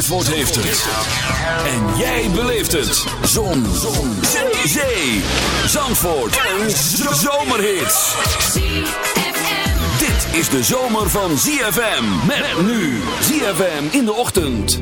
Zandvoort heeft het. En jij beleeft het. Zon. Zon. Zee. Zandvoort. En zomerhits. Dit is de zomer van ZFM. Met nu. ZFM in de ochtend.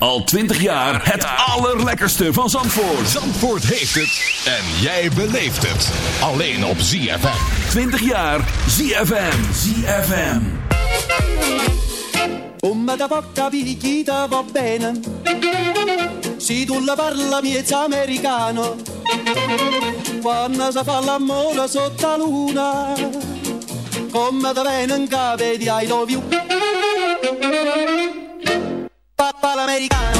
Al 20 jaar het allerlekkerste van Zandvoort. Zandvoort heeft het. En jij beleeft het. Alleen op ZFM. 20 jaar ZFM. ZFM. Come da porta picchita va bene Se tu la parla miezza americano Quando si fa l'amore sotto la luna Come da bene in capo di I love you americano.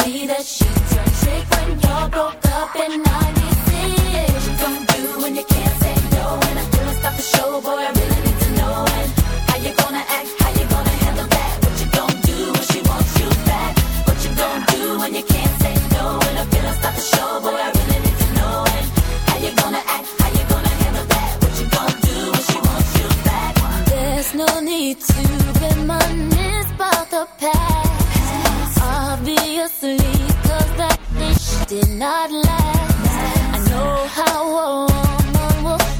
that turned when y'all broke up in 96. What you do when you can't say no? And I the show, boy, I really need to know. How you gonna act, how you gonna handle that? What you gonna do when she wants you back? What you gonna do when you can't say no? And I the show, boy, I really need to know. How you gonna act, how you gonna handle that? What you gonna do when she wants you back? There's no need to reminisce about the past. Obviously, cause that dish did not last. I know how a woman will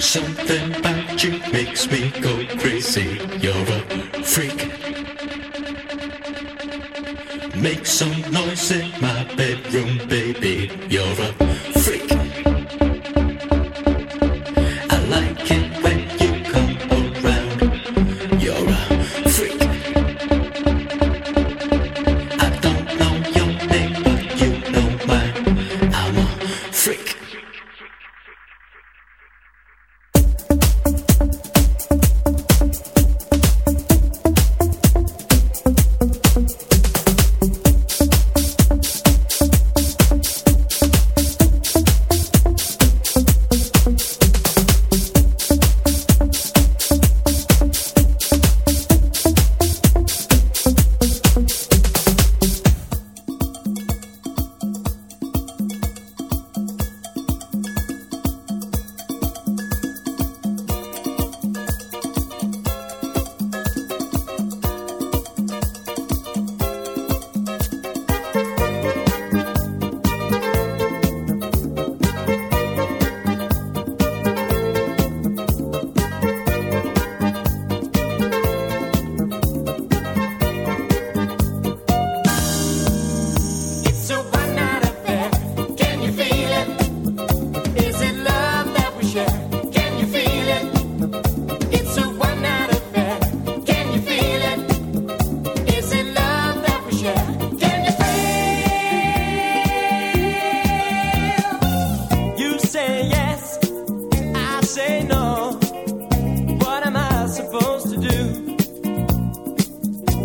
Something about you makes me go crazy. You're a freak. Make some noise in my bedroom, baby. You're a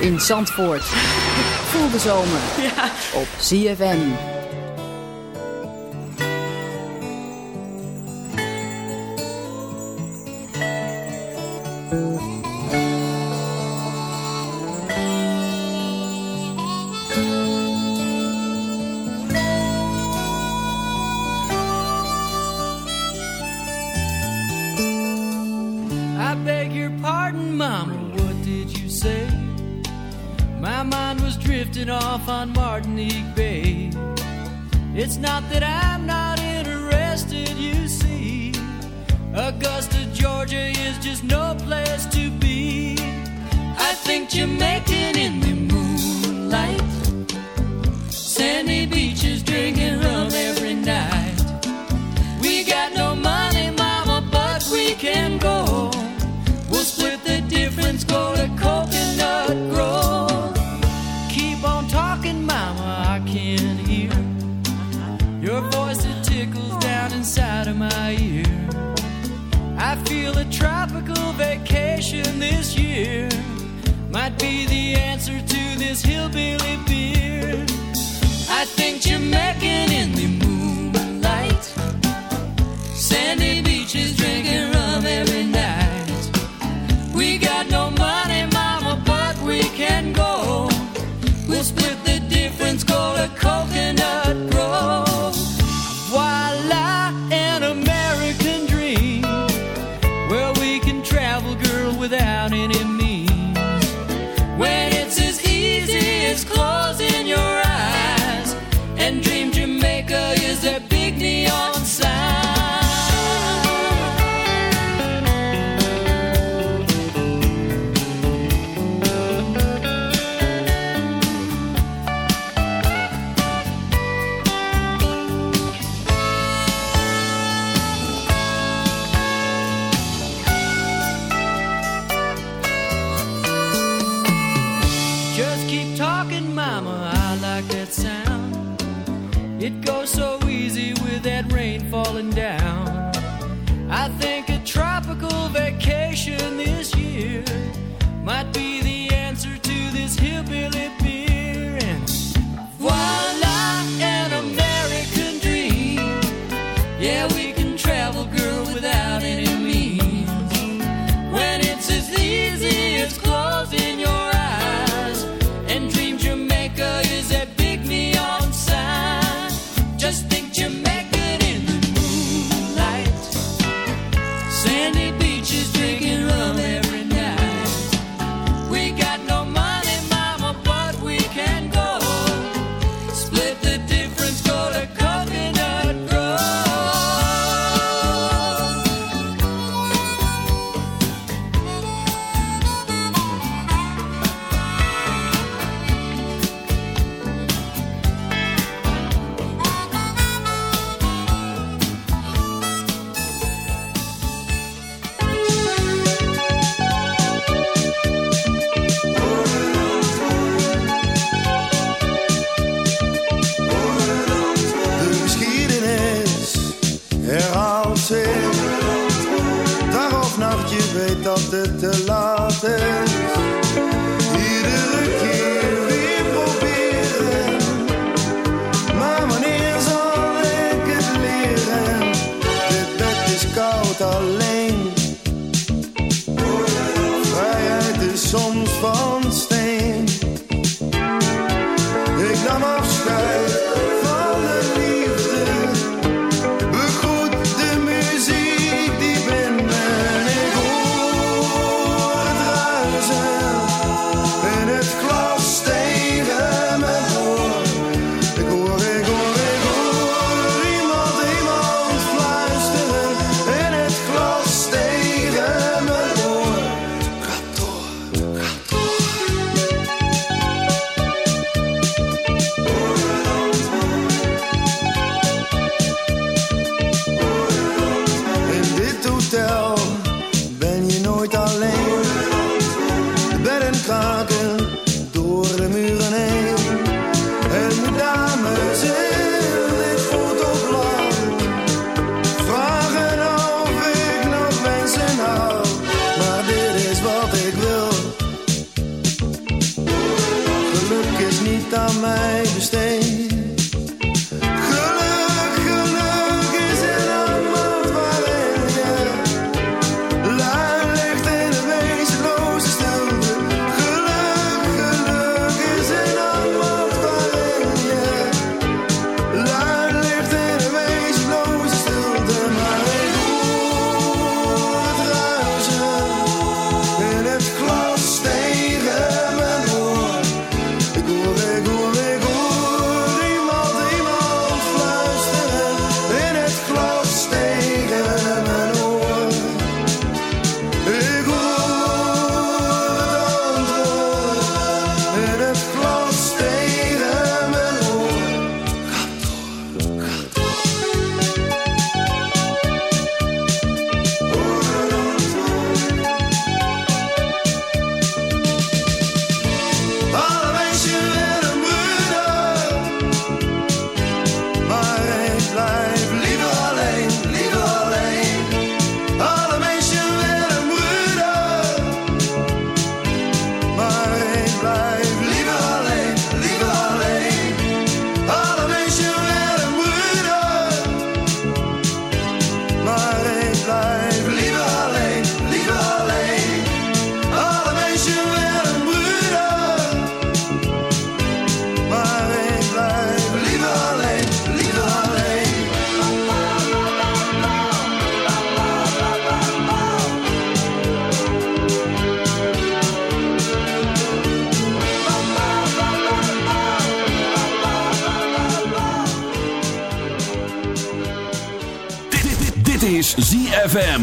In Zandvoort. Voel de zomer op ZFM.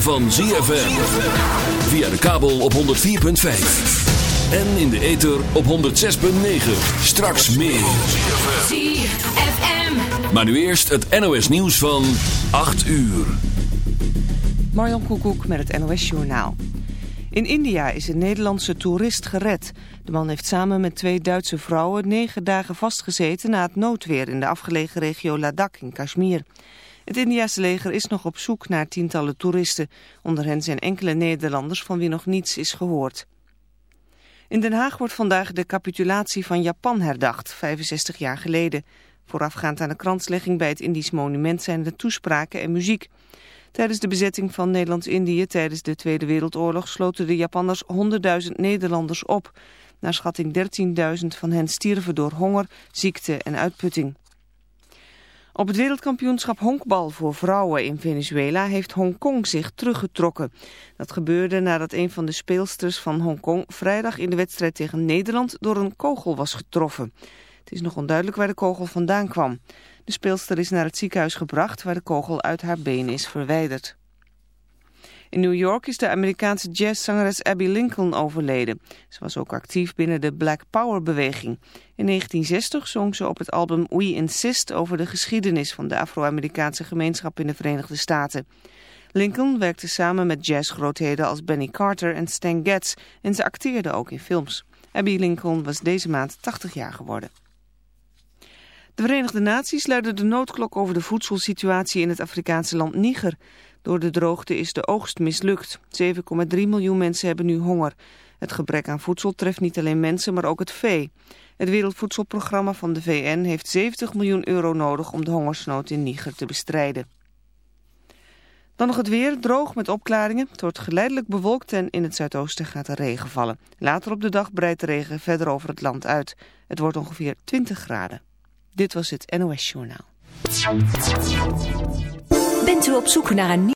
van ZFM. Via de kabel op 104.5. En in de ether op 106.9. Straks meer. ZFM. Maar nu eerst het NOS nieuws van 8 uur. Marjan Koekoek met het NOS Journaal. In India is een Nederlandse toerist gered. De man heeft samen met twee Duitse vrouwen negen dagen vastgezeten na het noodweer in de afgelegen regio Ladakh in Kashmir. Het Indiase leger is nog op zoek naar tientallen toeristen. Onder hen zijn enkele Nederlanders van wie nog niets is gehoord. In Den Haag wordt vandaag de capitulatie van Japan herdacht, 65 jaar geleden. Voorafgaand aan de kranslegging bij het Indisch monument zijn er toespraken en muziek. Tijdens de bezetting van Nederlands-Indië tijdens de Tweede Wereldoorlog sloten de Japanners 100.000 Nederlanders op. Naar schatting 13.000 van hen stierven door honger, ziekte en uitputting. Op het wereldkampioenschap honkbal voor vrouwen in Venezuela heeft Hongkong zich teruggetrokken. Dat gebeurde nadat een van de speelsters van Hongkong vrijdag in de wedstrijd tegen Nederland door een kogel was getroffen. Het is nog onduidelijk waar de kogel vandaan kwam. De speelster is naar het ziekenhuis gebracht waar de kogel uit haar been is verwijderd. In New York is de Amerikaanse jazzzangeres Abby Lincoln overleden. Ze was ook actief binnen de Black Power beweging. In 1960 zong ze op het album We Insist over de geschiedenis van de Afro-Amerikaanse gemeenschap in de Verenigde Staten. Lincoln werkte samen met jazzgrootheden als Benny Carter en Stan Getz en ze acteerde ook in films. Abby Lincoln was deze maand 80 jaar geworden. De Verenigde Naties luiden de noodklok over de voedselsituatie in het Afrikaanse land Niger. Door de droogte is de oogst mislukt. 7,3 miljoen mensen hebben nu honger. Het gebrek aan voedsel treft niet alleen mensen, maar ook het vee. Het Wereldvoedselprogramma van de VN heeft 70 miljoen euro nodig om de hongersnood in Niger te bestrijden. Dan nog het weer, droog met opklaringen. Het wordt geleidelijk bewolkt en in het zuidoosten gaat er regen vallen. Later op de dag breidt de regen verder over het land uit. Het wordt ongeveer 20 graden. Dit was het NOS Journaal. Bent u op zoek naar een